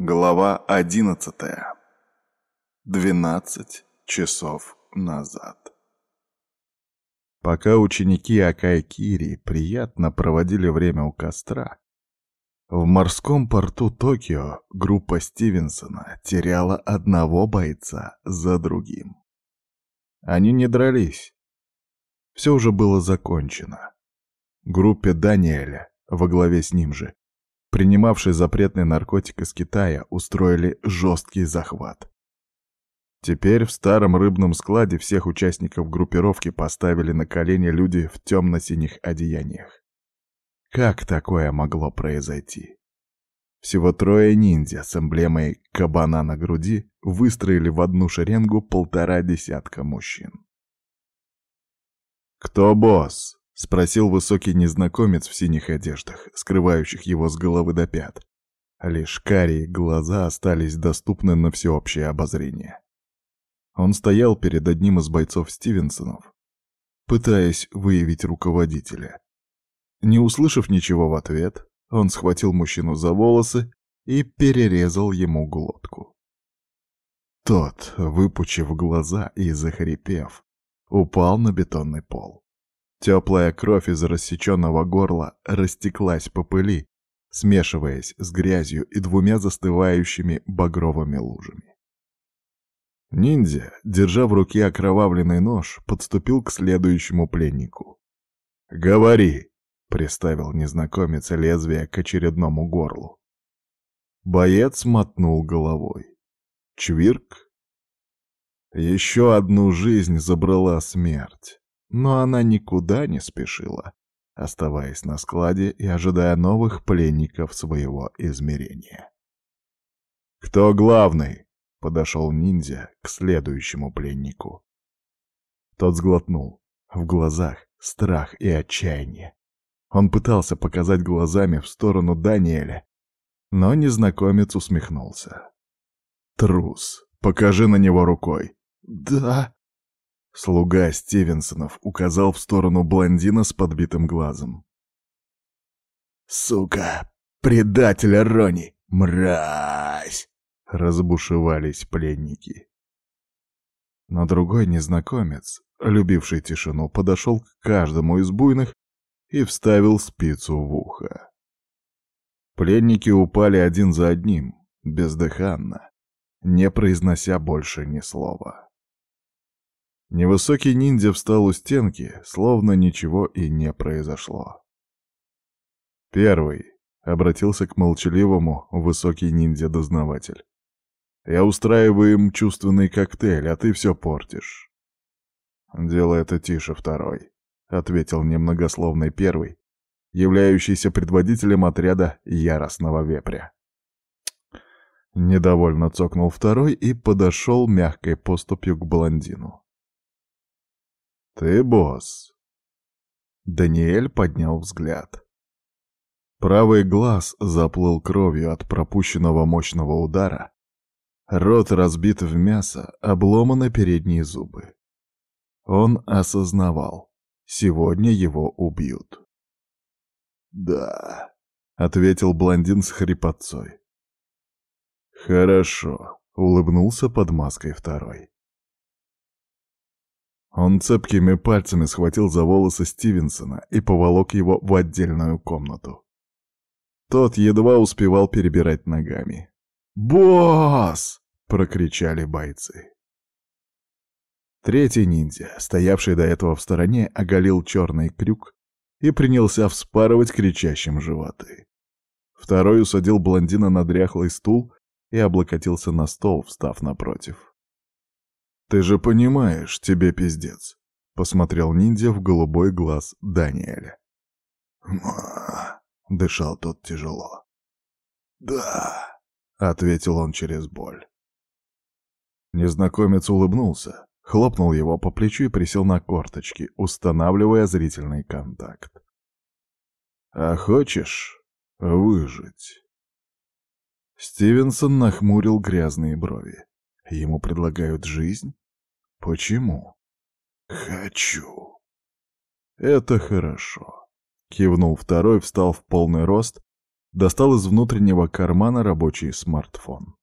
Глава одиннадцатая. Двенадцать часов назад. Пока ученики Акай Кири приятно проводили время у костра, в морском порту Токио группа Стивенсона теряла одного бойца за другим. Они не дрались. Все уже было закончено. Группе Даниэля, во главе с ним же, принимавший запретный наркотик из Китая, устроили жесткий захват. Теперь в старом рыбном складе всех участников группировки поставили на колени люди в темно-синих одеяниях. Как такое могло произойти? Всего трое ниндзя с эмблемой кабана на груди выстроили в одну шеренгу полтора десятка мужчин. «Кто босс?» — спросил высокий незнакомец в синих одеждах, скрывающих его с головы до пят. Лишь карие глаза остались доступны на всеобщее обозрение. Он стоял перед одним из бойцов Стивенсонов, пытаясь выявить руководителя. Не услышав ничего в ответ, он схватил мужчину за волосы и перерезал ему глотку. Тот, выпучив глаза и захрипев, упал на бетонный пол. Теплая кровь из рассеченного горла растеклась по пыли, смешиваясь с грязью и двумя застывающими багровыми лужами. Ниндзя, держа в руке окровавленный нож, подступил к следующему пленнику. «Говори!» — приставил незнакомец лезвие к очередному горлу. Боец мотнул головой. Чвирк. Еще одну жизнь забрала смерть. Но она никуда не спешила, оставаясь на складе и ожидая новых пленников своего измерения. «Кто главный?» — подошел ниндзя к следующему пленнику. Тот сглотнул. В глазах страх и отчаяние. Он пытался показать глазами в сторону Даниэля, но незнакомец усмехнулся. «Трус, покажи на него рукой». «Да», Слуга Стивенсонов указал в сторону блондина с подбитым глазом. «Сука! Предатель Рони! Мразь!» — разбушевались пленники. Но другой незнакомец, любивший тишину, подошел к каждому из буйных и вставил спицу в ухо. Пленники упали один за одним, бездыханно, не произнося больше ни слова. Невысокий ниндзя встал у стенки, словно ничего и не произошло. «Первый», — обратился к молчаливому высокий ниндзя-дознаватель. «Я устраиваю им чувственный коктейль, а ты все портишь». «Делай это тише, второй», — ответил немногословный первый, являющийся предводителем отряда яростного вепря. Недовольно цокнул второй и подошел мягкой поступью к блондину. «Ты босс». Даниэль поднял взгляд. Правый глаз заплыл кровью от пропущенного мощного удара. Рот разбит в мясо, обломаны передние зубы. Он осознавал, сегодня его убьют. «Да», — ответил блондин с хрипотцой. «Хорошо», — улыбнулся под маской второй. Он цепкими пальцами схватил за волосы Стивенсона и поволок его в отдельную комнату. Тот едва успевал перебирать ногами. «Босс!» — прокричали бойцы. Третий ниндзя, стоявший до этого в стороне, оголил черный крюк и принялся вспарывать кричащим животы. Второй усадил блондина на дряхлый стул и облокотился на стол, встав напротив. «Ты же понимаешь, тебе пиздец», — посмотрел ниндзя в голубой глаз Даниэля. «Ма...» — дышал тот тяжело. «Да», — ответил он через боль. Незнакомец улыбнулся, хлопнул его по плечу и присел на корточки, устанавливая зрительный контакт. «А хочешь выжить?» Стивенсон нахмурил грязные брови. Ему предлагают жизнь? Почему? Хочу. Это хорошо. Кивнул второй, встал в полный рост Достал из внутреннего кармана рабочий смартфон.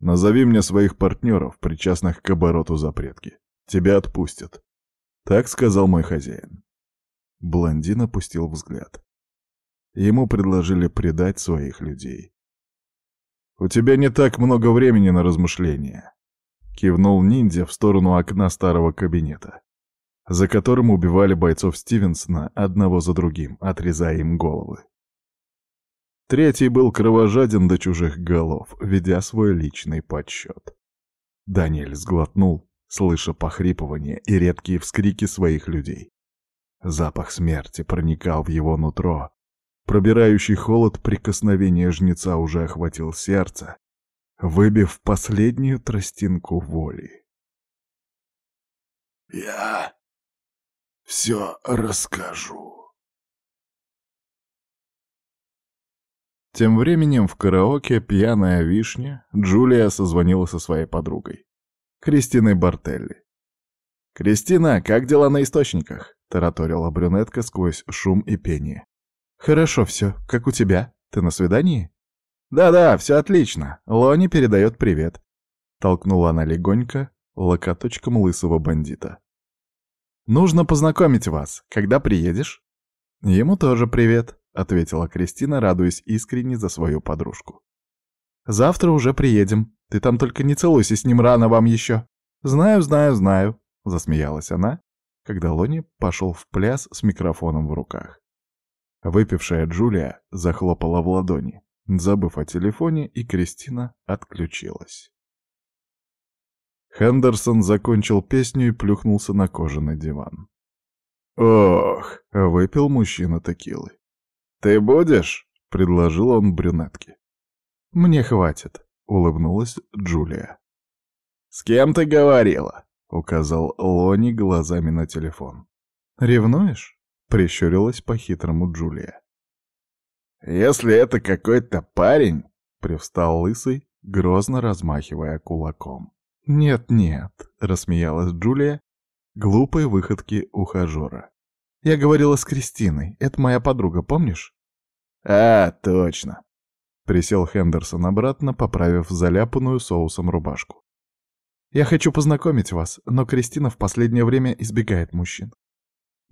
«Назови мне своих партнеров, причастных к обороту запретки. Тебя отпустят». Так сказал мой хозяин. Блондин опустил взгляд. Ему предложили предать своих людей. «У тебя не так много времени на размышления», — кивнул ниндзя в сторону окна старого кабинета, за которым убивали бойцов Стивенсона одного за другим, отрезая им головы. Третий был кровожаден до чужих голов, ведя свой личный подсчет. Даниэль сглотнул, слыша похрипывание и редкие вскрики своих людей. Запах смерти проникал в его нутро, Пробирающий холод прикосновения жнеца уже охватил сердце, выбив последнюю тростинку воли. «Я все расскажу». Тем временем в караоке «Пьяная вишня» Джулия созвонила со своей подругой, Кристиной Бартелли. «Кристина, как дела на источниках?» — тараторила брюнетка сквозь шум и пение. «Хорошо все. Как у тебя? Ты на свидании?» «Да-да, все отлично. Лони передает привет». Толкнула она легонько локоточком лысого бандита. «Нужно познакомить вас. Когда приедешь?» «Ему тоже привет», — ответила Кристина, радуясь искренне за свою подружку. «Завтра уже приедем. Ты там только не целуйся с ним рано вам еще». «Знаю, знаю, знаю», — засмеялась она, когда Лони пошел в пляс с микрофоном в руках. Выпившая Джулия захлопала в ладони, забыв о телефоне, и Кристина отключилась. Хендерсон закончил песню и плюхнулся на кожаный диван. «Ох!» — выпил мужчина текилы. «Ты будешь?» — предложил он брюнетке. «Мне хватит», — улыбнулась Джулия. «С кем ты говорила?» — указал Лони глазами на телефон. «Ревнуешь?» Прищурилась по-хитрому Джулия. «Если это какой-то парень...» — привстал лысый, грозно размахивая кулаком. «Нет-нет», — рассмеялась Джулия, глупые выходки ухажера. «Я говорила с Кристиной, это моя подруга, помнишь?» «А, точно», — присел Хендерсон обратно, поправив заляпанную соусом рубашку. «Я хочу познакомить вас, но Кристина в последнее время избегает мужчин.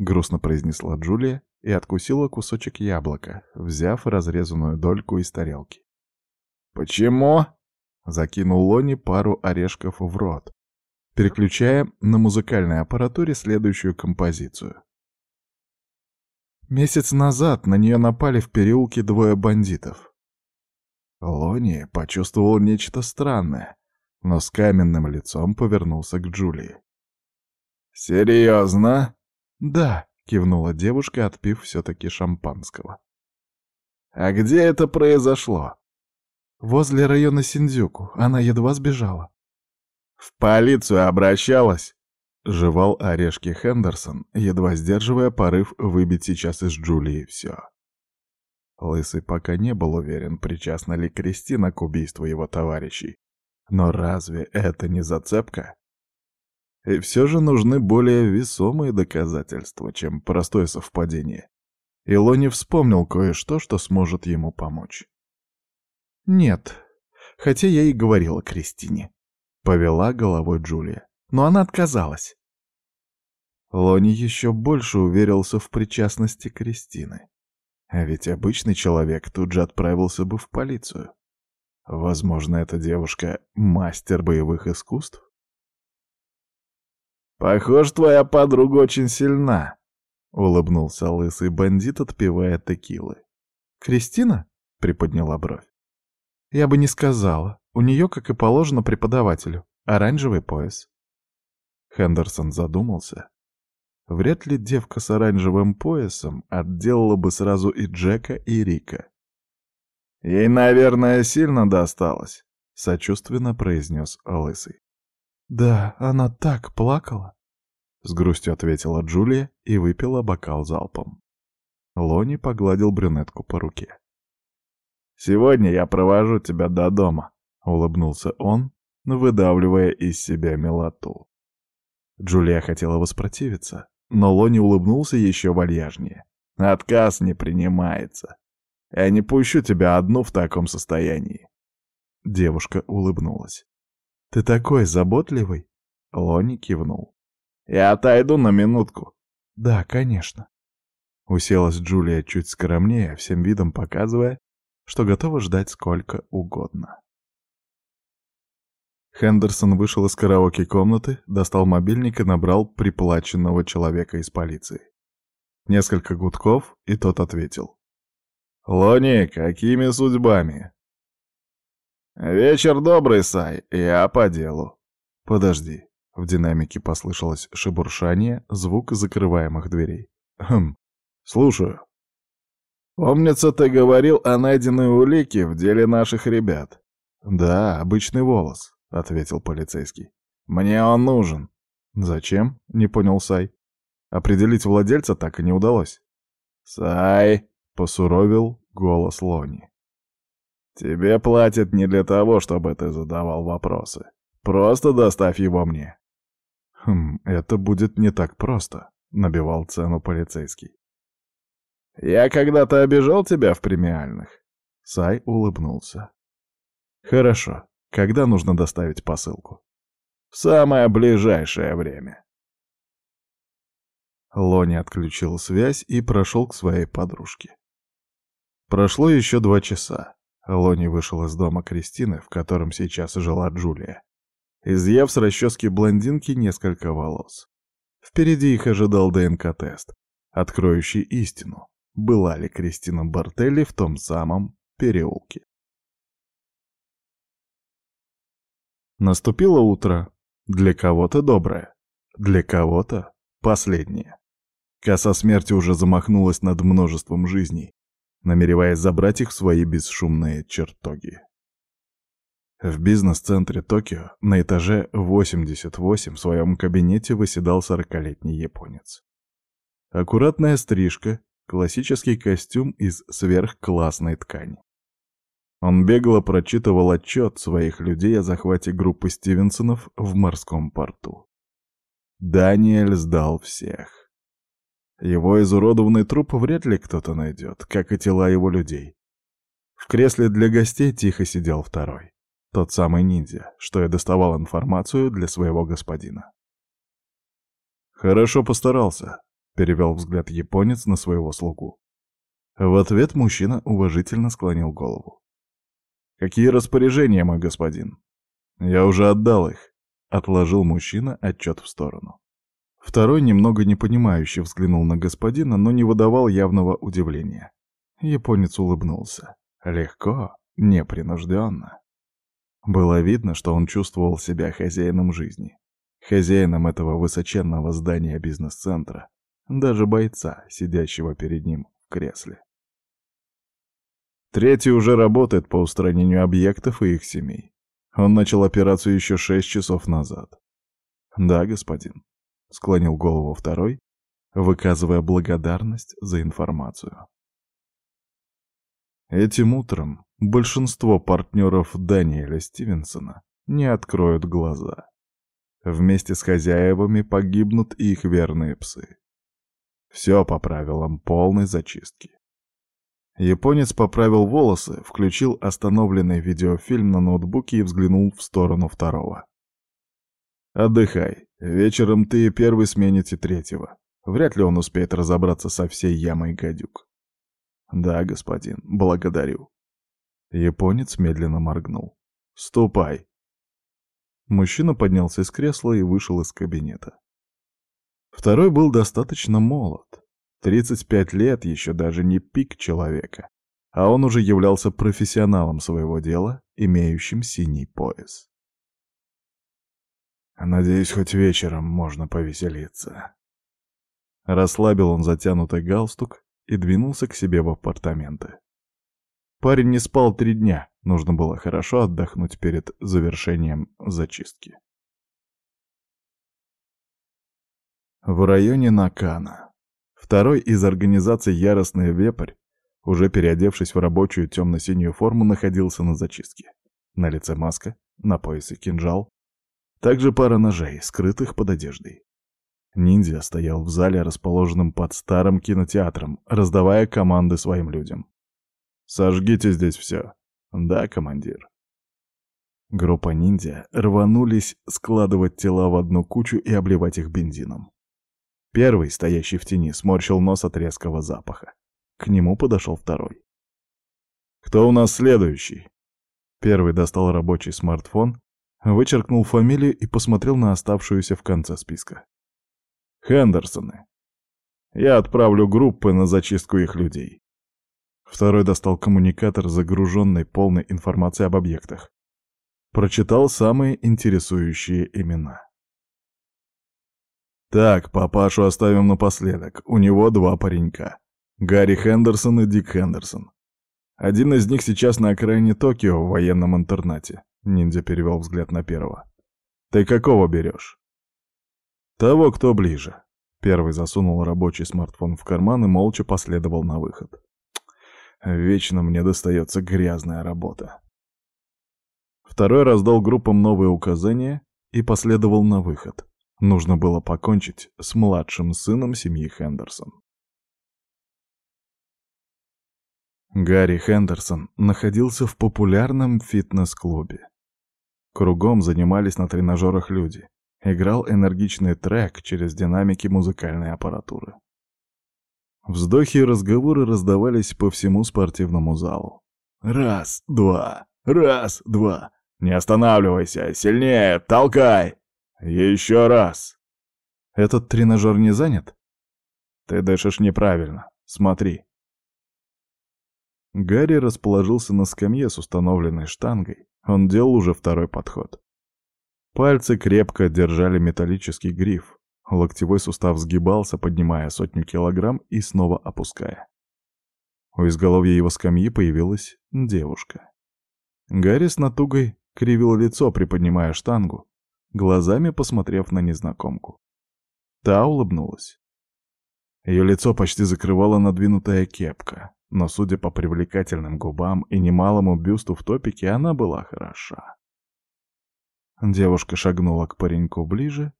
Грустно произнесла Джулия и откусила кусочек яблока, взяв разрезанную дольку из тарелки. «Почему?» — закинул Лони пару орешков в рот, переключая на музыкальной аппаратуре следующую композицию. Месяц назад на нее напали в переулке двое бандитов. Лони почувствовал нечто странное, но с каменным лицом повернулся к Джулии. «Серьезно?» «Да», — кивнула девушка, отпив все-таки шампанского. «А где это произошло?» «Возле района Синдзюку. Она едва сбежала». «В полицию обращалась?» — жевал орешки Хендерсон, едва сдерживая порыв выбить сейчас из Джулии все. Лысый пока не был уверен, причастна ли Кристина к убийству его товарищей. Но разве это не зацепка? И все же нужны более весомые доказательства, чем простое совпадение. Илони вспомнил кое-что, что сможет ему помочь. «Нет, хотя я и говорила Кристине», — повела головой Джулия, но она отказалась. Лони еще больше уверился в причастности Кристины. А ведь обычный человек тут же отправился бы в полицию. Возможно, эта девушка — мастер боевых искусств? «Похоже, твоя подруга очень сильна», — улыбнулся лысый бандит, отпивая текилы. «Кристина?» — приподняла бровь. «Я бы не сказала. У нее, как и положено преподавателю, оранжевый пояс». Хендерсон задумался. Вряд ли девка с оранжевым поясом отделала бы сразу и Джека, и Рика. «Ей, наверное, сильно досталось», — сочувственно произнес Лысый. «Да, она так плакала!» С грустью ответила Джулия и выпила бокал залпом. Лони погладил брюнетку по руке. «Сегодня я провожу тебя до дома», — улыбнулся он, выдавливая из себя милоту. Джулия хотела воспротивиться, но Лони улыбнулся еще вальяжнее. «Отказ не принимается». Я не пущу тебя одну в таком состоянии. Девушка улыбнулась. «Ты такой заботливый?» Лони кивнул. «Я отойду на минутку». «Да, конечно». Уселась Джулия чуть скромнее, всем видом показывая, что готова ждать сколько угодно. Хендерсон вышел из караоке-комнаты, достал мобильник и набрал приплаченного человека из полиции. Несколько гудков, и тот ответил. «Лони, какими судьбами?» «Вечер добрый, Сай, я по делу». «Подожди». В динамике послышалось шебуршание, звук закрываемых дверей. «Хм, слушаю». «Помнится, ты говорил о найденной улике в деле наших ребят». «Да, обычный волос», — ответил полицейский. «Мне он нужен». «Зачем?» — не понял Сай. Определить владельца так и не удалось. «Сай!» — посуровил голос Лони. «Тебе платят не для того, чтобы ты задавал вопросы. Просто доставь его мне». «Хм, это будет не так просто», — набивал цену полицейский. «Я когда-то обижал тебя в премиальных?» Сай улыбнулся. «Хорошо. Когда нужно доставить посылку?» «В самое ближайшее время». Лони отключил связь и прошел к своей подружке. Прошло еще два часа. Лони вышел из дома Кристины, в котором сейчас жила Джулия, изъяв с расчески блондинки несколько волос. Впереди их ожидал ДНК-тест, откроющий истину, была ли Кристина Бартелли в том самом переулке. Наступило утро. Для кого-то доброе, для кого-то последнее. Коса смерти уже замахнулась над множеством жизней, намереваясь забрать их в свои бесшумные чертоги. В бизнес-центре Токио на этаже 88 в своем кабинете выседал сорокалетний японец. Аккуратная стрижка, классический костюм из сверхклассной ткани. Он бегло прочитывал отчет своих людей о захвате группы Стивенсонов в морском порту. Даниэль сдал всех. Его изуродованный труп вряд ли кто-то найдет, как и тела его людей. В кресле для гостей тихо сидел второй. Тот самый ниндзя, что и доставал информацию для своего господина. «Хорошо постарался», — перевел взгляд японец на своего слугу. В ответ мужчина уважительно склонил голову. «Какие распоряжения, мой господин?» «Я уже отдал их», — отложил мужчина отчет в сторону. Второй немного непонимающе взглянул на господина, но не выдавал явного удивления. Японец улыбнулся. Легко, непринужденно. Было видно, что он чувствовал себя хозяином жизни. Хозяином этого высоченного здания бизнес-центра, даже бойца, сидящего перед ним в кресле. Третий уже работает по устранению объектов и их семей. Он начал операцию еще шесть часов назад. Да, господин. — склонил голову второй, выказывая благодарность за информацию. Этим утром большинство партнеров Даниэля Стивенсона не откроют глаза. Вместе с хозяевами погибнут и их верные псы. Все по правилам полной зачистки. Японец поправил волосы, включил остановленный видеофильм на ноутбуке и взглянул в сторону второго. «Отдыхай. Вечером ты первый смените третьего. Вряд ли он успеет разобраться со всей ямой гадюк». «Да, господин, благодарю». Японец медленно моргнул. «Ступай». Мужчина поднялся из кресла и вышел из кабинета. Второй был достаточно молод. 35 лет еще даже не пик человека, а он уже являлся профессионалом своего дела, имеющим синий пояс. Надеюсь, хоть вечером можно повеселиться. Расслабил он затянутый галстук и двинулся к себе в апартаменты. Парень не спал три дня, нужно было хорошо отдохнуть перед завершением зачистки. В районе Накана. Второй из организаций «Яростный вепрь», уже переодевшись в рабочую темно-синюю форму, находился на зачистке. На лице маска, на поясе кинжал, также пара ножей, скрытых под одеждой. Ниндзя стоял в зале, расположенном под старым кинотеатром, раздавая команды своим людям. Сожгите здесь все. Да, командир. Группа ниндзя рванулись складывать тела в одну кучу и обливать их бензином. Первый, стоящий в тени, сморщил нос от резкого запаха. К нему подошел второй. «Кто у нас следующий?» Первый достал рабочий смартфон, вычеркнул фамилию и посмотрел на оставшуюся в конце списка. «Хендерсоны. Я отправлю группы на зачистку их людей». Второй достал коммуникатор, загруженный полной информацией об объектах. Прочитал самые интересующие имена. Так, папашу оставим напоследок. У него два паренька. Гарри Хендерсон и Дик Хендерсон. Один из них сейчас на окраине Токио в военном интернате. Ниндзя перевел взгляд на первого. Ты какого берешь? Того, кто ближе. Первый засунул рабочий смартфон в карман и молча последовал на выход. Вечно мне достается грязная работа. Второй раздал группам новые указания и последовал на выход. Нужно было покончить с младшим сыном семьи Хендерсон. Гарри Хендерсон находился в популярном фитнес-клубе. Кругом занимались на тренажерах люди. Играл энергичный трек через динамики музыкальной аппаратуры. Вздохи и разговоры раздавались по всему спортивному залу. «Раз, два, раз, два. Не останавливайся, сильнее, толкай! Еще раз! Этот тренажер не занят? Ты дышишь неправильно, смотри. Гарри расположился на скамье с установленной штангой. Он делал уже второй подход. Пальцы крепко держали металлический гриф. Локтевой сустав сгибался, поднимая сотню килограмм и снова опуская. У изголовья его скамьи появилась девушка. Гарри с натугой кривил лицо, приподнимая штангу, глазами посмотрев на незнакомку. Та улыбнулась. Ее лицо почти закрывала надвинутая кепка, но, судя по привлекательным губам и немалому бюсту в топике, она была хороша. Девушка шагнула к пареньку ближе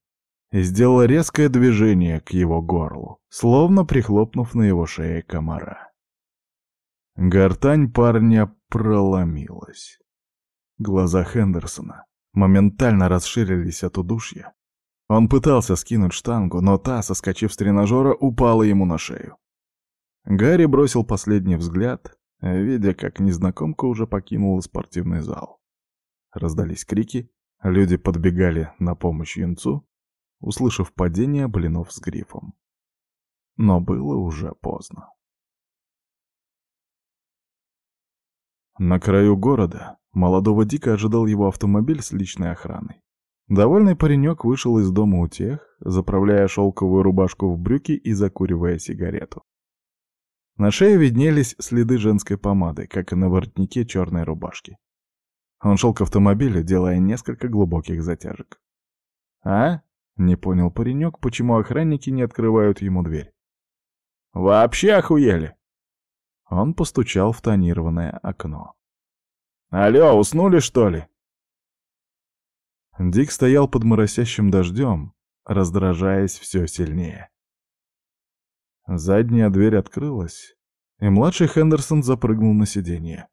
и сделала резкое движение к его горлу, словно прихлопнув на его шее комара. Гортань парня проломилась. Глаза Хендерсона моментально расширились от удушья. Он пытался скинуть штангу, но та, соскочив с тренажера, упала ему на шею. Гарри бросил последний взгляд, видя, как незнакомка уже покинула спортивный зал. Раздались крики, люди подбегали на помощь юнцу, услышав падение блинов с грифом. Но было уже поздно. На краю города Молодого Дика ожидал его автомобиль с личной охраной. Довольный паренек вышел из дома у тех, заправляя шелковую рубашку в брюки и закуривая сигарету. На шее виднелись следы женской помады, как и на воротнике черной рубашки. Он шел к автомобилю, делая несколько глубоких затяжек. «А?» — не понял паренек, почему охранники не открывают ему дверь. «Вообще охуели!» Он постучал в тонированное окно. Алло, уснули, что ли?» Дик стоял под моросящим дождем, раздражаясь все сильнее. Задняя дверь открылась, и младший Хендерсон запрыгнул на сиденье.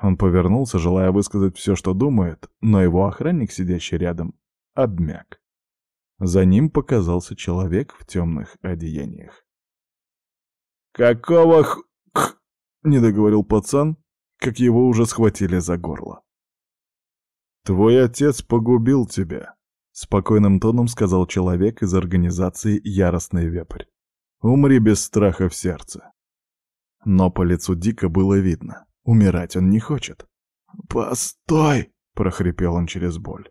Он повернулся, желая высказать все, что думает, но его охранник, сидящий рядом, обмяк. За ним показался человек в темных одеяниях. «Какого х...» — не договорил пацан, как его уже схватили за горло. «Твой отец погубил тебя», — спокойным тоном сказал человек из организации «Яростный вепрь». «Умри без страха в сердце». Но по лицу Дика было видно, умирать он не хочет. «Постой!» — прохрипел он через боль.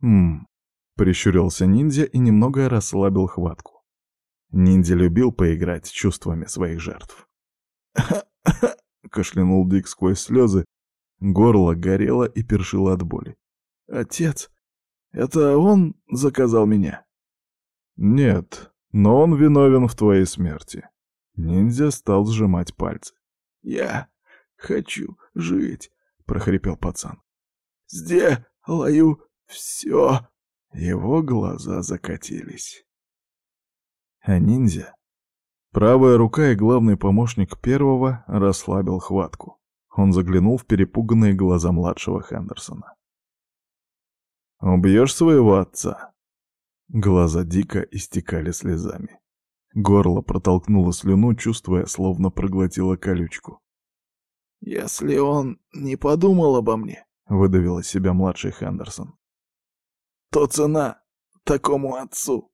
«Ммм», — прищурился ниндзя и немного расслабил хватку. Ниндзя любил поиграть чувствами своих жертв. — кашлянул Дик сквозь слезы. Горло горело и першило от боли. «Отец, это он заказал меня?» «Нет, но он виновен в твоей смерти». Ниндзя стал сжимать пальцы. «Я хочу жить», — прохрипел пацан. «Сделаю все». Его глаза закатились. А ниндзя Правая рука и главный помощник первого расслабил хватку. Он заглянул в перепуганные глаза младшего Хендерсона. «Убьешь своего отца?» Глаза Дика истекали слезами. Горло протолкнуло слюну, чувствуя, словно проглотило колючку. «Если он не подумал обо мне», — выдавил из себя младший Хендерсон, — «то цена такому отцу,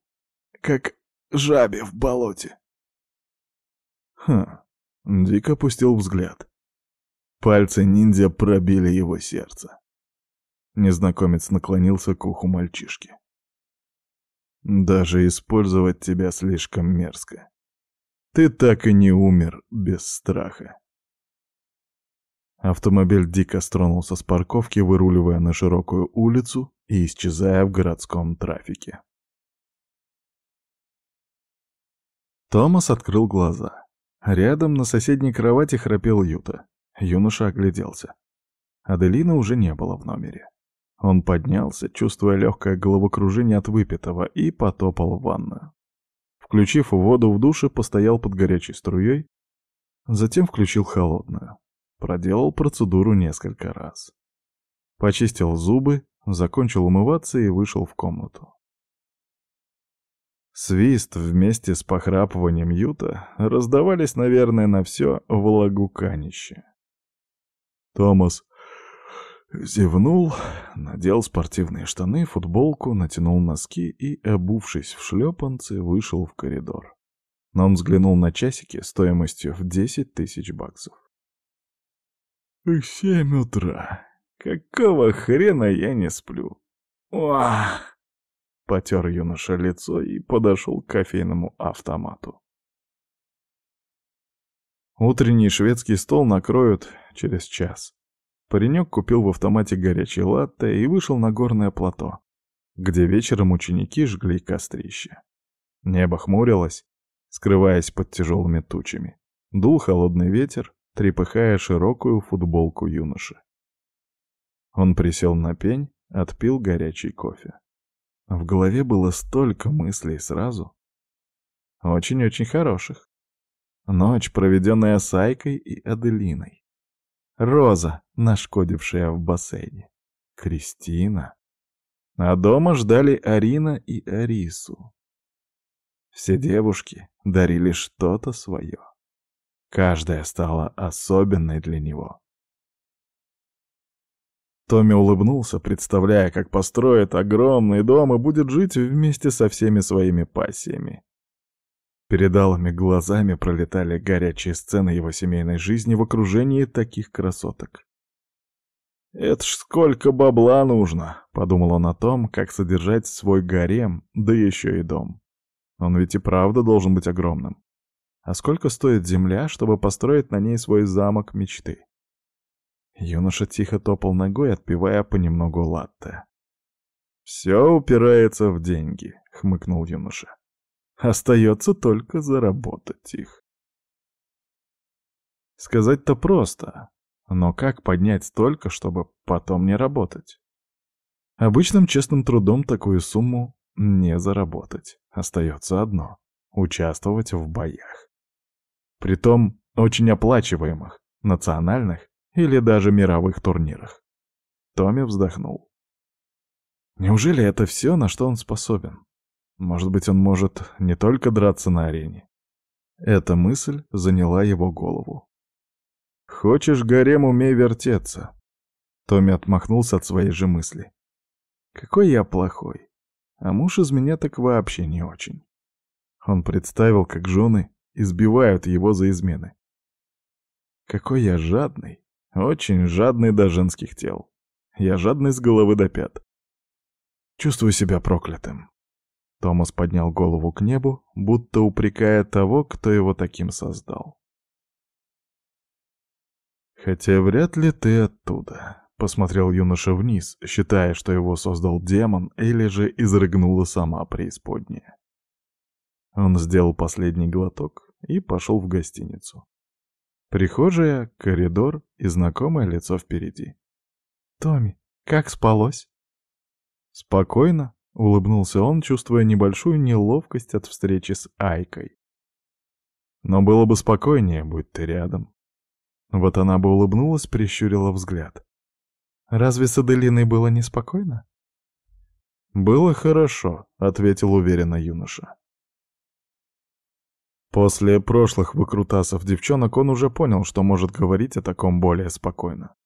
как жабе в болоте». Хм, Дик опустил взгляд. Пальцы ниндзя пробили его сердце. Незнакомец наклонился к уху мальчишки. Даже использовать тебя слишком мерзко. Ты так и не умер без страха. Автомобиль дико стронулся с парковки, выруливая на широкую улицу и исчезая в городском трафике. Томас открыл глаза. Рядом на соседней кровати храпел Юта. Юноша огляделся. Аделина уже не было в номере. Он поднялся, чувствуя легкое головокружение от выпитого, и потопал в ванную. Включив воду в душе, постоял под горячей струей, затем включил холодную. Проделал процедуру несколько раз. Почистил зубы, закончил умываться и вышел в комнату. Свист вместе с похрапыванием Юта раздавались, наверное, на все влагуканище. Томас Зевнул, надел спортивные штаны, футболку, натянул носки и, обувшись в шлепанцы, вышел в коридор. Но он взглянул на часики стоимостью в десять тысяч баксов. «Семь утра. Какого хрена я не сплю?» «Уах!» Потер юноша лицо и подошел к кофейному автомату. Утренний шведский стол накроют через час. Паренек купил в автомате горячий латте и вышел на горное плато, где вечером ученики жгли кострище. Небо хмурилось, скрываясь под тяжелыми тучами. Дул холодный ветер, трепыхая широкую футболку юноши. Он присел на пень, отпил горячий кофе. В голове было столько мыслей сразу. Очень-очень хороших. Ночь, проведенная с Айкой и Аделиной. Роза, нашкодившая в бассейне. Кристина. А дома ждали Арина и Арису. Все девушки дарили что-то свое. Каждая стала особенной для него. Томми улыбнулся, представляя, как построит огромный дом и будет жить вместе со всеми своими пассиями. Перед алыми глазами пролетали горячие сцены его семейной жизни в окружении таких красоток. «Это ж сколько бабла нужно!» — подумал он о том, как содержать свой гарем, да еще и дом. Он ведь и правда должен быть огромным. А сколько стоит земля, чтобы построить на ней свой замок мечты? Юноша тихо топал ногой, отпивая понемногу латте. «Все упирается в деньги», — хмыкнул юноша. Остается только заработать их. Сказать-то просто, но как поднять столько, чтобы потом не работать? Обычным честным трудом такую сумму не заработать. Остается одно — участвовать в боях. Притом очень оплачиваемых, национальных или даже мировых турнирах. Томми вздохнул. Неужели это все, на что он способен? Может быть, он может не только драться на арене. Эта мысль заняла его голову. «Хочешь гарем, умей вертеться». Томми отмахнулся от своей же мысли. «Какой я плохой. А муж из меня так вообще не очень». Он представил, как жены избивают его за измены. «Какой я жадный. Очень жадный до женских тел. Я жадный с головы до пят. Чувствую себя проклятым. Томас поднял голову к небу, будто упрекая того, кто его таким создал. «Хотя вряд ли ты оттуда», — посмотрел юноша вниз, считая, что его создал демон или же изрыгнула сама преисподняя. Он сделал последний глоток и пошел в гостиницу. Прихожая, коридор и знакомое лицо впереди. «Томми, как спалось?» «Спокойно», Улыбнулся он, чувствуя небольшую неловкость от встречи с Айкой. Но было бы спокойнее, будь ты рядом. Вот она бы улыбнулась, прищурила взгляд. Разве с Аделиной было неспокойно? «Было хорошо», — ответил уверенно юноша. После прошлых выкрутасов девчонок он уже понял, что может говорить о таком более спокойно.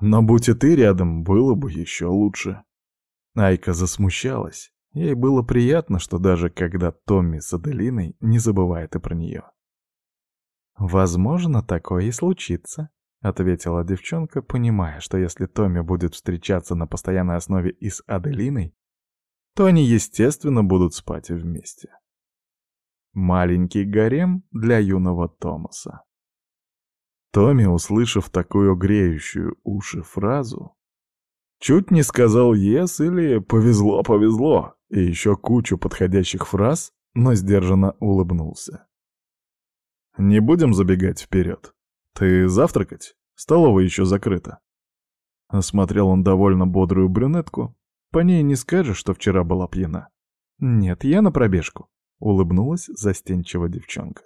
Но будь и ты рядом, было бы еще лучше. Айка засмущалась. Ей было приятно, что даже когда Томми с Аделиной не забывает и про нее. «Возможно, такое и случится», — ответила девчонка, понимая, что если Томми будет встречаться на постоянной основе и с Аделиной, то они, естественно, будут спать вместе. Маленький гарем для юного Томаса. Томми, услышав такую греющую уши фразу, чуть не сказал «ес» или «повезло-повезло» и еще кучу подходящих фраз, но сдержанно улыбнулся. «Не будем забегать вперед. Ты завтракать? Столовая еще закрыта». Осмотрел он довольно бодрую брюнетку. По ней не скажешь, что вчера была пьяна. «Нет, я на пробежку», — улыбнулась застенчиво девчонка.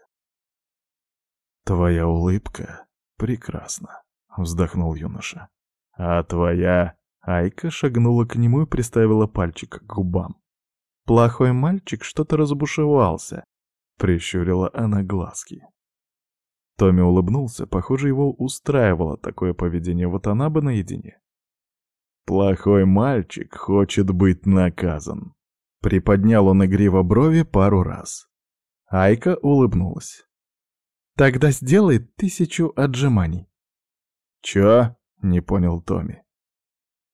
«Твоя улыбка прекрасна», — вздохнул юноша. «А твоя...» Айка шагнула к нему и приставила пальчик к губам. «Плохой мальчик что-то разбушевался», — прищурила она глазки. Томми улыбнулся, похоже, его устраивало такое поведение вот она бы наедине. «Плохой мальчик хочет быть наказан», — приподнял он игриво брови пару раз. Айка улыбнулась. «Тогда сделай тысячу отжиманий». «Чё?» — не понял Томми.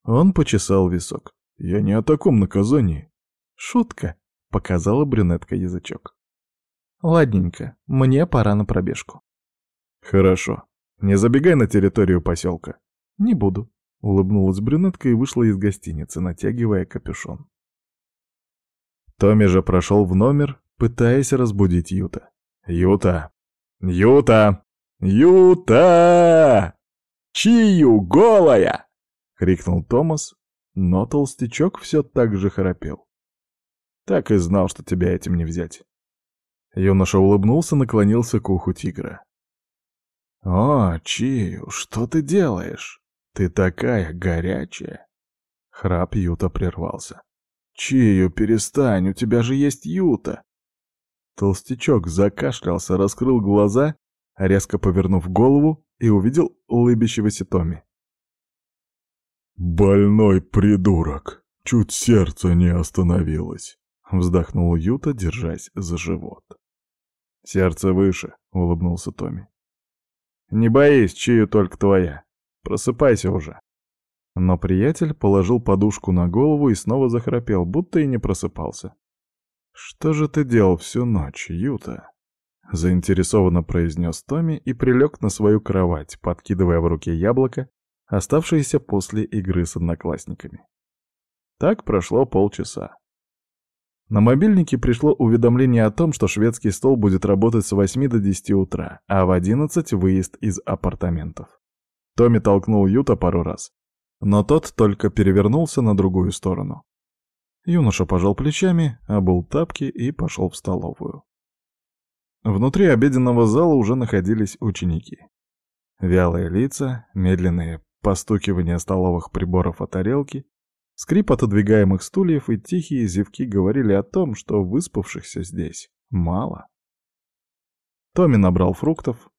Он почесал висок. «Я не о таком наказании». «Шутка», — показала брюнетка язычок. «Ладненько, мне пора на пробежку». «Хорошо. Не забегай на территорию поселка». «Не буду», — улыбнулась брюнетка и вышла из гостиницы, натягивая капюшон. Томми же прошел в номер, пытаясь разбудить Юта. «Юта! Юта! Юта! Чию голая!» — крикнул Томас, но толстячок все так же храпел. «Так и знал, что тебя этим не взять». Юноша улыбнулся, наклонился к уху тигра. «О, Чию, что ты делаешь? Ты такая горячая!» Храп Юта прервался. «Чию, перестань, у тебя же есть Юта!» Толстячок закашлялся, раскрыл глаза, резко повернув голову и увидел улыбящегося Томми. «Больной придурок! Чуть сердце не остановилось!» — вздохнул Юта, держась за живот. «Сердце выше», — улыбнулся Томми. Не боись, чью только твоя. Просыпайся уже. Но приятель положил подушку на голову и снова захрапел, будто и не просыпался. «Что же ты делал всю ночь, Юта?» Заинтересованно произнес Томми и прилег на свою кровать, подкидывая в руке яблоко, оставшееся после игры с одноклассниками. Так прошло полчаса. На мобильнике пришло уведомление о том, что шведский стол будет работать с 8 до 10 утра, а в 11 выезд из апартаментов. Томми толкнул Юта пару раз, но тот только перевернулся на другую сторону. Юноша пожал плечами, обул тапки и пошел в столовую. Внутри обеденного зала уже находились ученики. Вялые лица, медленные постукивания столовых приборов о тарелки, Скрип отодвигаемых стульев и тихие зевки говорили о том, что выспавшихся здесь мало. Томми набрал фруктов,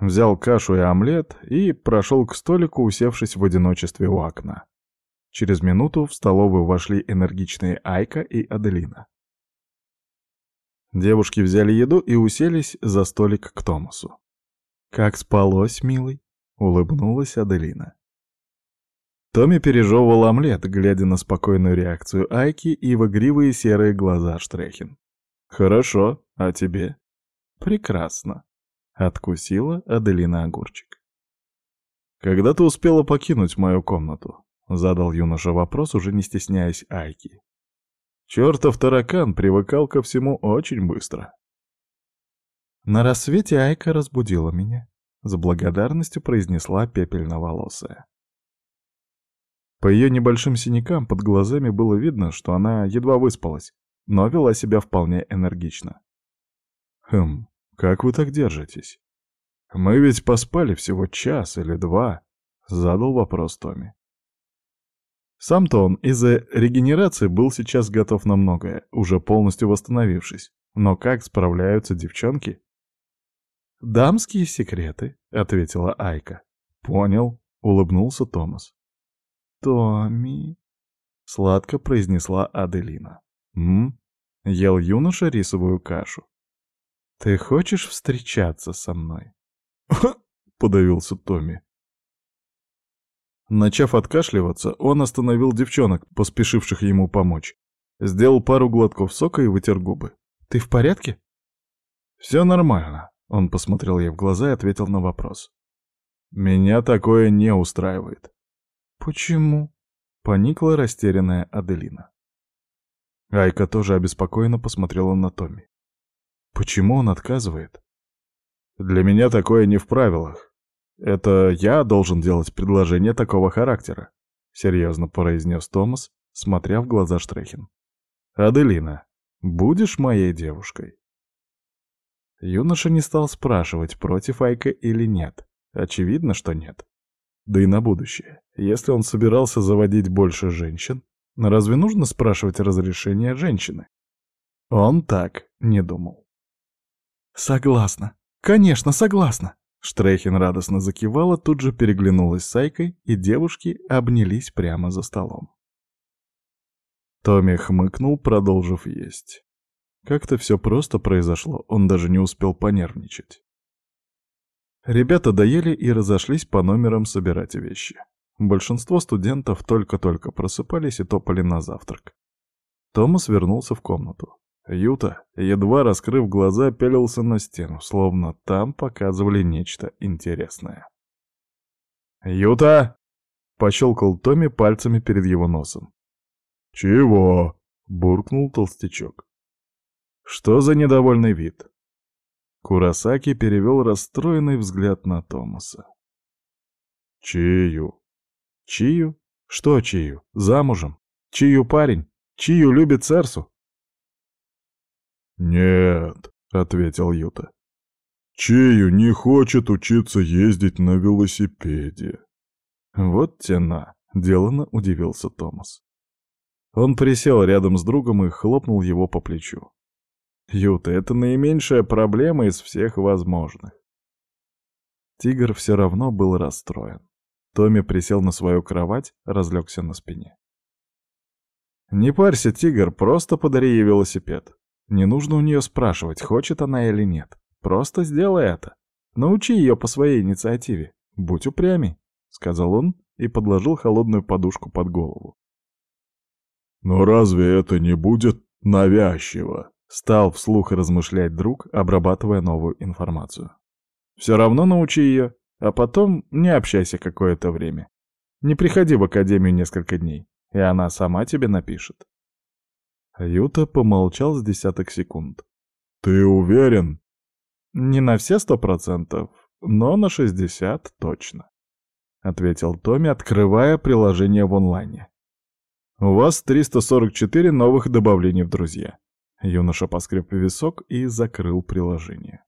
взял кашу и омлет и прошел к столику, усевшись в одиночестве у окна. Через минуту в столовую вошли энергичные Айка и Аделина. Девушки взяли еду и уселись за столик к Томасу. «Как спалось, милый?» — улыбнулась Аделина. Томми пережевывал омлет, глядя на спокойную реакцию Айки и в игривые серые глаза Штрехин. «Хорошо, а тебе?» «Прекрасно», — откусила Аделина огурчик. «Когда ты успела покинуть мою комнату?» — задал юноша вопрос, уже не стесняясь Айки. Чертов таракан привыкал ко всему очень быстро. На рассвете Айка разбудила меня. С благодарностью произнесла пепельноволосая. По ее небольшим синякам под глазами было видно, что она едва выспалась, но вела себя вполне энергично. Хм, Как вы так держитесь? Мы ведь поспали всего час или два, задал вопрос Томми. Сам-то он из-за регенерации был сейчас готов на многое, уже полностью восстановившись. Но как справляются девчонки? «Дамские секреты», — ответила Айка. «Понял», — улыбнулся Томас. «Томми», — сладко произнесла Аделина. «М?» — ел юноша рисовую кашу. «Ты хочешь встречаться со мной?» подавился Томми. Начав откашливаться, он остановил девчонок, поспешивших ему помочь. Сделал пару глотков сока и вытер губы. «Ты в порядке?» «Все нормально», — он посмотрел ей в глаза и ответил на вопрос. «Меня такое не устраивает». «Почему?» — поникла растерянная Аделина. Айка тоже обеспокоенно посмотрела на Томми. Почему он отказывает? Для меня такое не в правилах. Это я должен делать предложение такого характера, серьезно произнес Томас, смотря в глаза Штрехин. Аделина, будешь моей девушкой? Юноша не стал спрашивать, против Айка или нет. Очевидно, что нет. Да и на будущее. Если он собирался заводить больше женщин, разве нужно спрашивать разрешение женщины? Он так не думал. «Согласна. Конечно, согласна!» Штрейхин радостно закивала, тут же переглянулась с Айкой, и девушки обнялись прямо за столом. Томми хмыкнул, продолжив есть. Как-то все просто произошло, он даже не успел понервничать. Ребята доели и разошлись по номерам собирать вещи. Большинство студентов только-только просыпались и топали на завтрак. Томас вернулся в комнату. Юта, едва раскрыв глаза, пялился на стену, словно там показывали нечто интересное. «Юта!» — пощелкал Томми пальцами перед его носом. «Чего?» — буркнул толстячок. «Что за недовольный вид?» Курасаки перевел расстроенный взгляд на Томаса. «Чию?» «Чию? Что Чию? Замужем? Чию парень? Чию любит Церсу?» «Нет», — ответил Юта. «Чею не хочет учиться ездить на велосипеде». «Вот тена», — делано удивился Томас. Он присел рядом с другом и хлопнул его по плечу. «Юта, это наименьшая проблема из всех возможных». Тигр все равно был расстроен. Томми присел на свою кровать, разлегся на спине. «Не парься, тигр, просто подари ей велосипед. Не нужно у нее спрашивать, хочет она или нет. Просто сделай это. Научи ее по своей инициативе. Будь упрямей, — сказал он и подложил холодную подушку под голову. «Но разве это не будет навязчиво?» — стал вслух размышлять друг, обрабатывая новую информацию. «Все равно научи ее, а потом не общайся какое-то время. Не приходи в академию несколько дней, и она сама тебе напишет. Юта помолчал с десяток секунд. «Ты уверен?» «Не на все сто процентов, но на шестьдесят точно», — ответил Томми, открывая приложение в онлайне. «У вас 344 новых добавлений в друзья». Юноша поскреб висок и закрыл приложение.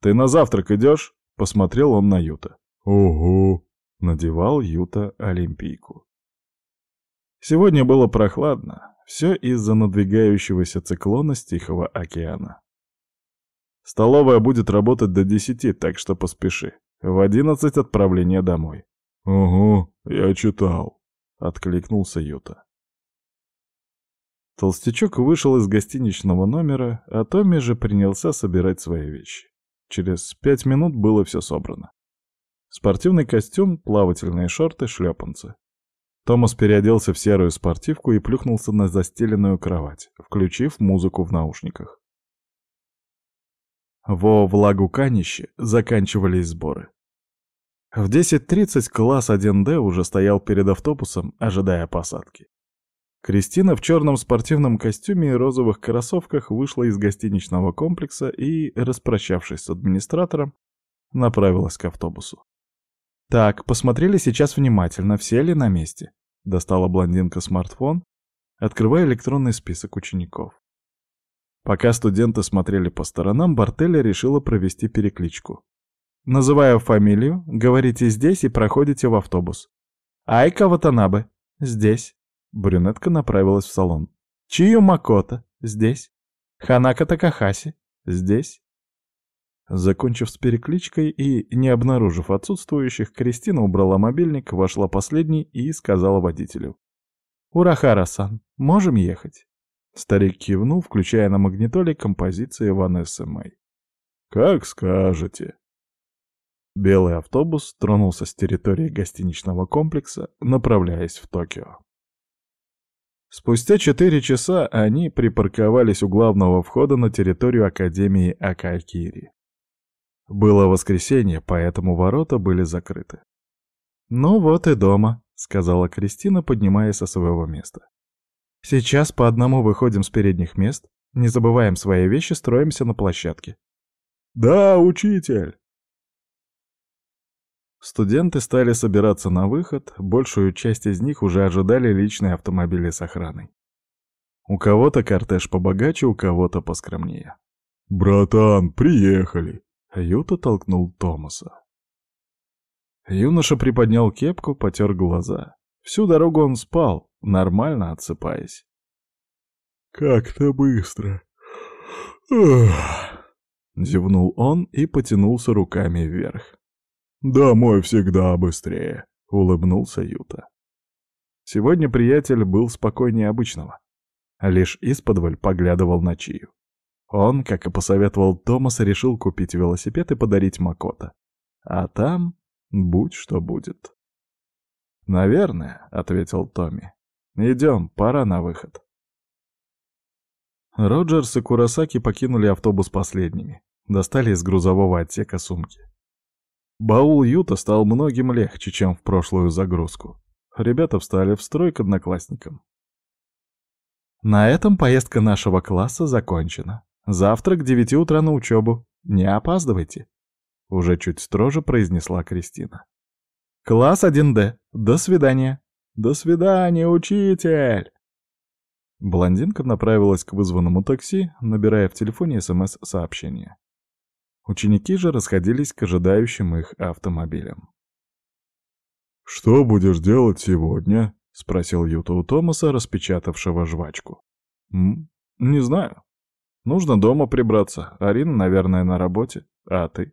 «Ты на завтрак идешь?» — посмотрел он на Юта. «Ого!» — надевал Юта олимпийку. Сегодня было прохладно, все из-за надвигающегося циклона с Тихого океана. Столовая будет работать до десяти, так что поспеши. В одиннадцать отправление домой. «Угу, я читал», — откликнулся Юта. Толстячок вышел из гостиничного номера, а Томми же принялся собирать свои вещи. Через пять минут было все собрано. Спортивный костюм, плавательные шорты, шлепанцы. Томас переоделся в серую спортивку и плюхнулся на застеленную кровать, включив музыку в наушниках. Во Влагуканище заканчивались сборы. В 10.30 класс 1D уже стоял перед автобусом, ожидая посадки. Кристина в черном спортивном костюме и розовых кроссовках вышла из гостиничного комплекса и, распрощавшись с администратором, направилась к автобусу. «Так, посмотрели сейчас внимательно, все ли на месте?» Достала блондинка смартфон, открывая электронный список учеников. Пока студенты смотрели по сторонам, Бартелли решила провести перекличку. «Называю фамилию, говорите здесь и проходите в автобус. Айка Ватанабе. Здесь». Брюнетка направилась в салон. «Чию Макота. Здесь. Ханака Такахаси. Здесь». Закончив с перекличкой и не обнаружив отсутствующих, Кристина убрала мобильник, вошла последней и сказала водителю. «Урахара-сан, можем ехать?» Старик кивнул, включая на магнитоле композиции Ванессы Мэй. «Как скажете». Белый автобус тронулся с территории гостиничного комплекса, направляясь в Токио. Спустя четыре часа они припарковались у главного входа на территорию Академии Акакири. Было воскресенье, поэтому ворота были закрыты. «Ну вот и дома», — сказала Кристина, поднимаясь со своего места. Сейчас по одному выходим с передних мест, не забываем свои вещи, строимся на площадке. «Да, учитель!» Студенты стали собираться на выход, большую часть из них уже ожидали личные автомобили с охраной. У кого-то кортеж побогаче, у кого-то поскромнее. «Братан, приехали!» Юта толкнул Томаса. Юноша приподнял кепку, потер глаза. Всю дорогу он спал, нормально отсыпаясь. «Как-то быстро!» Зевнул он и потянулся руками вверх. «Домой всегда быстрее», — улыбнулся Юта. Сегодня приятель был спокойнее обычного. Лишь исподволь поглядывал на Чию. Он, как и посоветовал Томас, решил купить велосипед и подарить Макота. А там будь что будет. «Наверное», — ответил Томми. «Идем, пора на выход». Роджерс и Курасаки покинули автобус последними. Достали из грузового отсека сумки. Баул Юта стал многим легче, чем в прошлую загрузку. Ребята встали в строй к одноклассникам. На этом поездка нашего класса закончена. Завтра к девяти утра на учебу. Не опаздывайте. Уже чуть строже произнесла Кристина. Класс 1D. До свидания. До свидания, учитель. Блондинка направилась к вызванному такси, набирая в телефоне СМС-сообщение. Ученики же расходились к ожидающим их автомобилям. «Что будешь делать сегодня?» — спросил Юта у Томаса, распечатавшего жвачку. «М? Не знаю. Нужно дома прибраться. Арина, наверное, на работе. А ты?»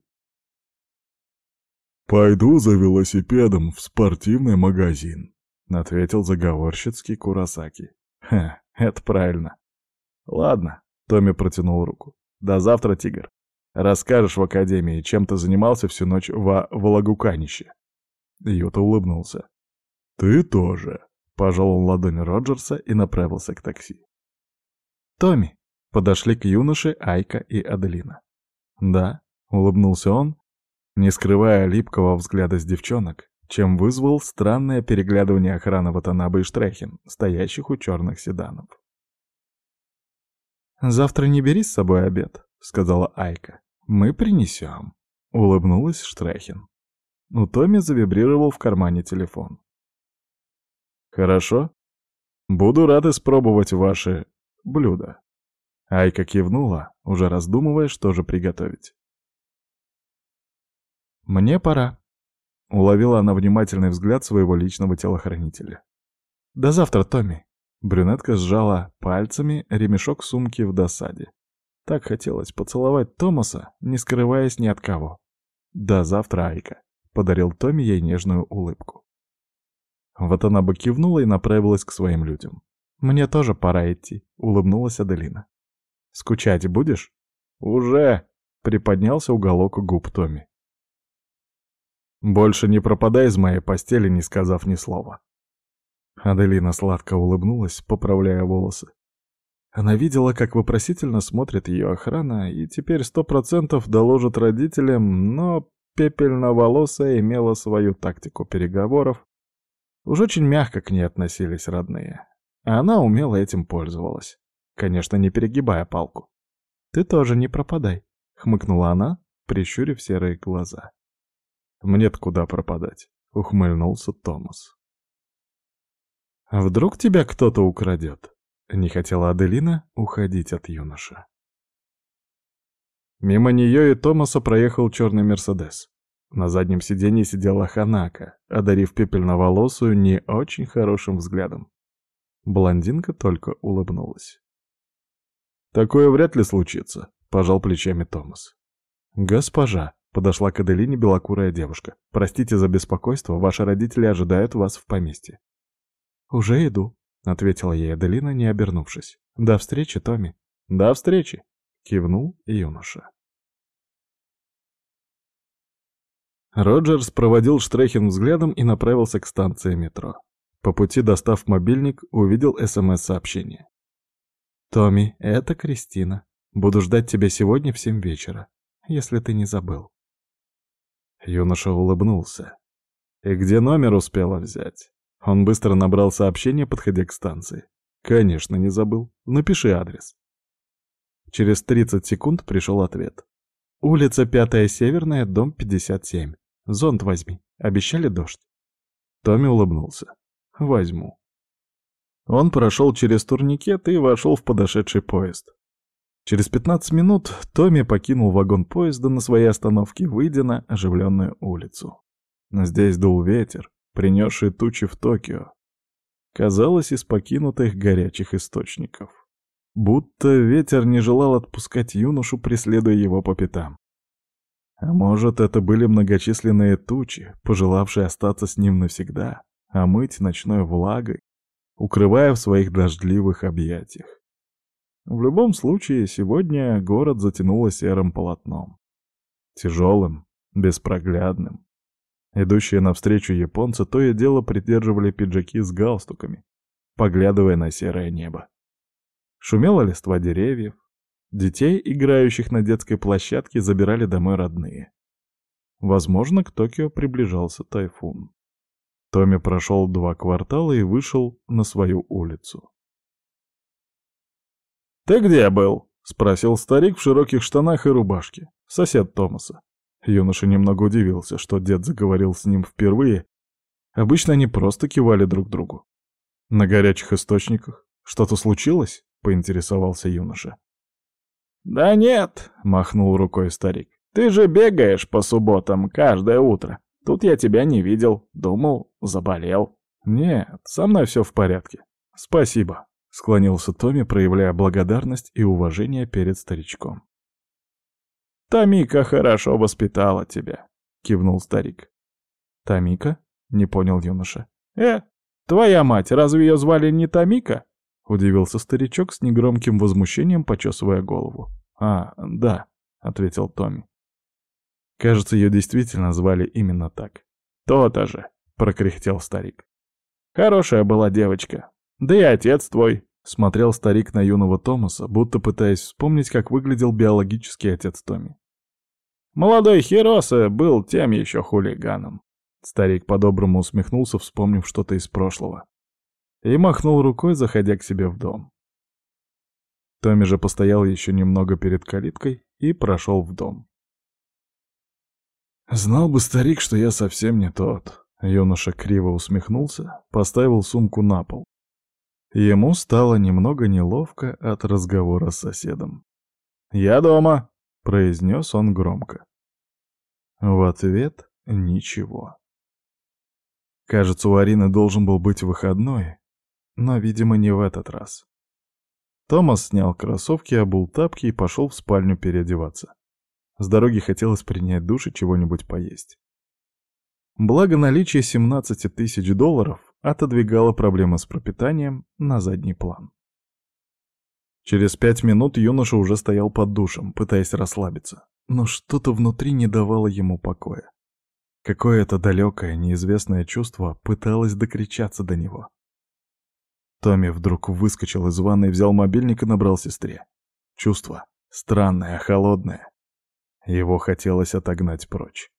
«Пойду за велосипедом в спортивный магазин», — ответил заговорщицкий Курасаки. «Ха, это правильно». «Ладно», — Томми протянул руку. «До завтра, тигр. Расскажешь в академии, чем ты занимался всю ночь во Вологуканище». Юта улыбнулся. «Ты тоже», — пожал он ладонь Роджерса и направился к такси. «Томми», — подошли к юноше Айка и Аделина. «Да», — улыбнулся он, не скрывая липкого взгляда с девчонок, чем вызвал странное переглядывание охраны Ватанабы и Штрехин, стоящих у черных седанов. «Завтра не бери с собой обед», — сказала Айка. «Мы принесем», — улыбнулась Штрехин. У Томи завибрировал в кармане телефон. «Хорошо. Буду рад испробовать ваши блюда». Айка кивнула, уже раздумывая, что же приготовить. «Мне пора», — уловила она внимательный взгляд своего личного телохранителя. «До завтра, Томми». Брюнетка сжала пальцами ремешок сумки в досаде. Так хотелось поцеловать Томаса, не скрываясь ни от кого. «До завтра, Айка», — подарил Томми ей нежную улыбку. Вот она бы кивнула и направилась к своим людям. «Мне тоже пора идти», — улыбнулась Аделина. «Скучать будешь?» «Уже!» — приподнялся уголок губ Томми. Больше не пропадай из моей постели, не сказав ни слова. Аделина сладко улыбнулась, поправляя волосы. Она видела, как вопросительно смотрит ее охрана, и теперь сто процентов доложит родителям, но пепельноволосая имела свою тактику переговоров. Уж очень мягко к ней относились родные. А она умело этим пользовалась. Конечно, не перегибая палку. «Ты тоже не пропадай», — хмыкнула она, прищурив серые глаза. Мне-то куда пропадать?» — ухмыльнулся Томас. «А вдруг тебя кто-то украдет?» — не хотела Аделина уходить от юноши. Мимо нее и Томаса проехал черный Мерседес. На заднем сиденье сидела Ханака, одарив пепельноволосую не очень хорошим взглядом. Блондинка только улыбнулась. «Такое вряд ли случится», — пожал плечами Томас. «Госпожа», — подошла к Аделине белокурая девушка, — «простите за беспокойство, ваши родители ожидают вас в поместье». «Уже иду», — ответила ей Аделина, не обернувшись. «До встречи, Томми». «До встречи», — кивнул юноша. Роджерс проводил Штрехин взглядом и направился к станции метро. По пути, достав мобильник, увидел СМС-сообщение. «Томми, это Кристина. Буду ждать тебя сегодня в семь вечера, если ты не забыл». Юноша улыбнулся. «И где номер успела взять?» Он быстро набрал сообщение, подходя к станции. «Конечно, не забыл. Напиши адрес». Через 30 секунд пришел ответ. «Улица Пятая Северная, дом 57. Зонт возьми. Обещали дождь». Томми улыбнулся. «Возьму». Он прошел через турникет и вошел в подошедший поезд. Через 15 минут Томми покинул вагон поезда на своей остановке, выйдя на оживленную улицу. Здесь дул ветер, принесший тучи в Токио. Казалось, из покинутых горячих источников. Будто ветер не желал отпускать юношу, преследуя его по пятам. А может, это были многочисленные тучи, пожелавшие остаться с ним навсегда, омыть ночной влагой, укрывая в своих дождливых объятиях. В любом случае, сегодня город затянуло серым полотном. Тяжелым, беспроглядным. Идущие навстречу японцы то и дело придерживали пиджаки с галстуками, поглядывая на серое небо. Шумела листва деревьев. Детей, играющих на детской площадке, забирали домой родные. Возможно, к Токио приближался тайфун. Томми прошел два квартала и вышел на свою улицу. «Ты где был?» — спросил старик в широких штанах и рубашке, сосед Томаса. Юноша немного удивился, что дед заговорил с ним впервые. Обычно они просто кивали друг другу. «На горячих источниках? Что-то случилось?» — поинтересовался юноша. «Да нет», — махнул рукой старик. «Ты же бегаешь по субботам каждое утро. Тут я тебя не видел. Думал, заболел». «Нет, со мной все в порядке. Спасибо», — склонился Томми, проявляя благодарность и уважение перед старичком. «Тамика хорошо воспитала тебя», — кивнул старик. «Тамика?» — не понял юноша. «Э, твоя мать, разве ее звали не Тамика?» Удивился старичок с негромким возмущением, почесывая голову. «А, да», — ответил Томми. Кажется, ее действительно звали именно так. «То-то же», — прокряхтел старик. «Хорошая была девочка. Да и отец твой», — смотрел старик на юного Томаса, будто пытаясь вспомнить, как выглядел биологический отец Томми. «Молодой Хироса был тем еще хулиганом». Старик по-доброму усмехнулся, вспомнив что-то из прошлого и махнул рукой, заходя к себе в дом. Томми же постоял еще немного перед калиткой и прошел в дом. «Знал бы старик, что я совсем не тот», — юноша криво усмехнулся, поставил сумку на пол. Ему стало немного неловко от разговора с соседом. «Я дома», — произнес он громко. В ответ — ничего. Кажется, у Арины должен был быть выходной, но, видимо, не в этот раз. Томас снял кроссовки, обул тапки и пошел в спальню переодеваться. С дороги хотелось принять душ и чего-нибудь поесть. Благо наличие 17 тысяч долларов отодвигало проблемы с пропитанием на задний план. Через пять минут юноша уже стоял под душем, пытаясь расслабиться, но что-то внутри не давало ему покоя. Какое-то далекое, неизвестное чувство пыталось докричаться до него. Томми вдруг выскочил из ванной, взял мобильник и набрал сестре. Чувство. Странное, холодное. Его хотелось отогнать прочь.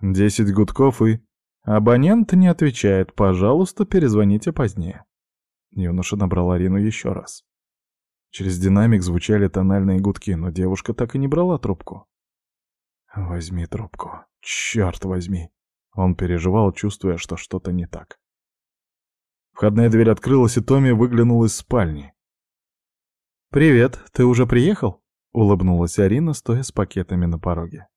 Десять гудков и... Абонент не отвечает. Пожалуйста, перезвоните позднее. Юноша набрал Арину еще раз. Через динамик звучали тональные гудки, но девушка так и не брала трубку. «Возьми трубку. Черт возьми!» Он переживал, чувствуя, что что-то не так. Входная дверь открылась, и Томми выглянул из спальни. «Привет, ты уже приехал?» улыбнулась Арина, стоя с пакетами на пороге.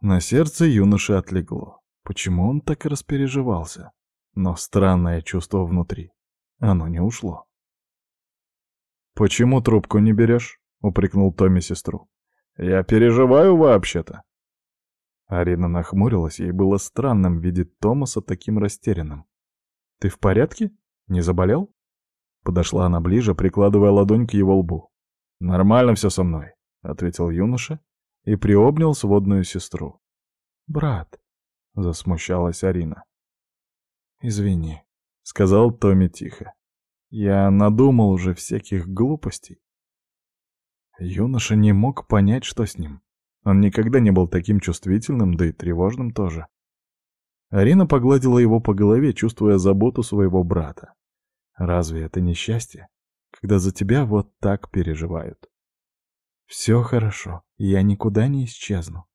На сердце юноши отлегло. Почему он так распереживался? Но странное чувство внутри. Оно не ушло. «Почему трубку не берешь?» — упрекнул Томми сестру. «Я переживаю вообще-то». Арина нахмурилась, ей было странным видеть Томаса таким растерянным. «Ты в порядке? Не заболел?» Подошла она ближе, прикладывая ладонь к его лбу. «Нормально все со мной», — ответил юноша и приобнял сводную сестру. «Брат», — засмущалась Арина. «Извини», — сказал Томми тихо. «Я надумал уже всяких глупостей». Юноша не мог понять, что с ним. Он никогда не был таким чувствительным, да и тревожным тоже. Арина погладила его по голове, чувствуя заботу своего брата. Разве это не счастье, когда за тебя вот так переживают? Все хорошо, я никуда не исчезну.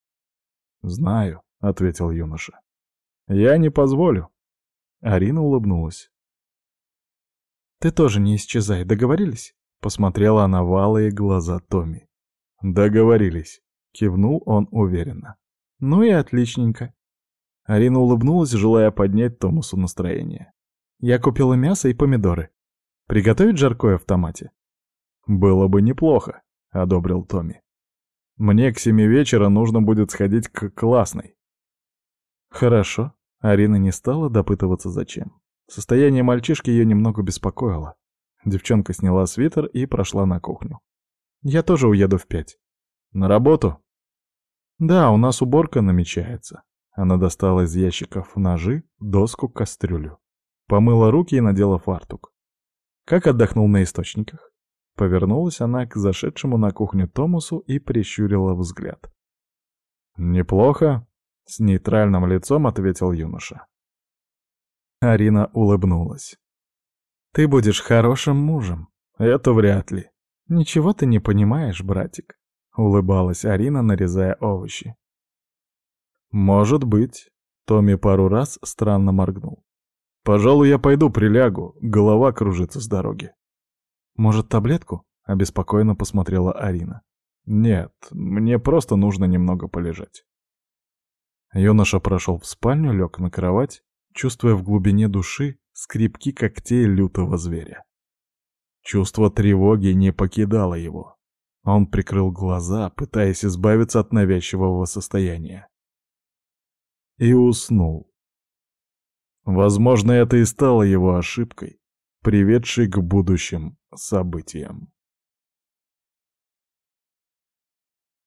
Знаю, — ответил юноша. Я не позволю. Арина улыбнулась. Ты тоже не исчезай, договорились? Посмотрела на валые глаза Томми. Договорились. Кивнул он уверенно. Ну и отличненько. Арина улыбнулась, желая поднять Томасу настроение. Я купила мясо и помидоры. Приготовить жаркое в томате? Было бы неплохо, одобрил Томми. Мне к семи вечера нужно будет сходить к классной. Хорошо. Арина не стала допытываться зачем. Состояние мальчишки ее немного беспокоило. Девчонка сняла свитер и прошла на кухню. Я тоже уеду в пять. На работу? Да, у нас уборка намечается. Она достала из ящиков ножи, доску, кастрюлю. Помыла руки и надела фартук. Как отдохнул на источниках? Повернулась она к зашедшему на кухню Томасу и прищурила взгляд. «Неплохо», — с нейтральным лицом ответил юноша. Арина улыбнулась. «Ты будешь хорошим мужем. Это вряд ли. Ничего ты не понимаешь, братик», — улыбалась Арина, нарезая овощи. «Может быть». Томми пару раз странно моргнул. «Пожалуй, я пойду прилягу, голова кружится с дороги». «Может, таблетку?» — обеспокоенно посмотрела Арина. «Нет, мне просто нужно немного полежать». Юноша прошел в спальню, лег на кровать, чувствуя в глубине души скрипки когтей лютого зверя. Чувство тревоги не покидало его. Он прикрыл глаза, пытаясь избавиться от навязчивого состояния. И уснул. Возможно, это и стало его ошибкой, приведшей к будущим событиям.